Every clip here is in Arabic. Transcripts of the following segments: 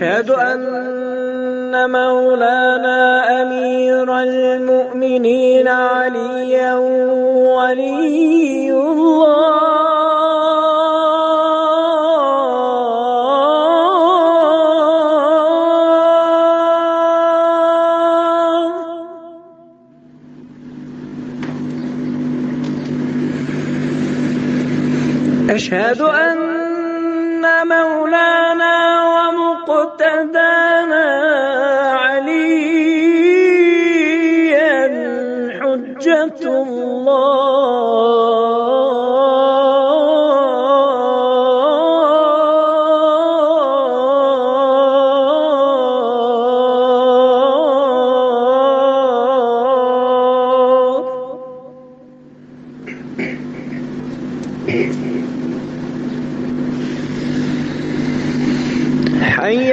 أشهد أن مولانا أمير المؤمنين عليا ولي الله. أشهد أن مولانا ومقتدانا عليا حجة الله حي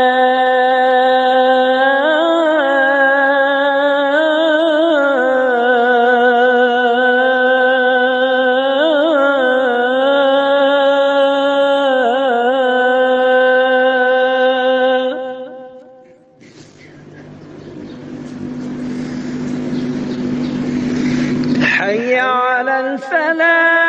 حي على الفلاح.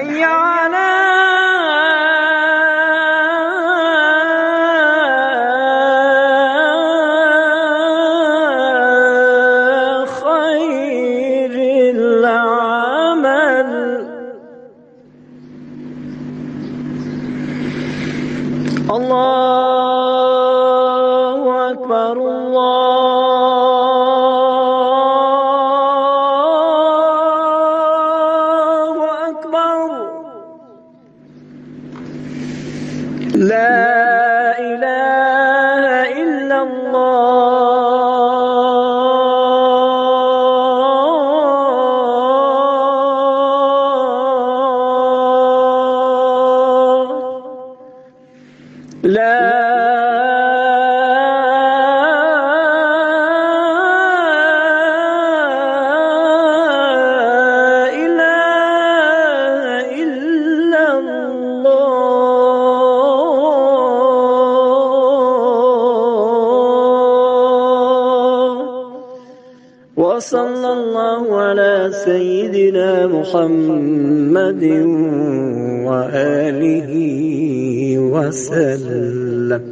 حي على خير العمل. الله أكبر لا إله إلا الله. لا وصلى الله على سيدنا محمد وآله وسلم.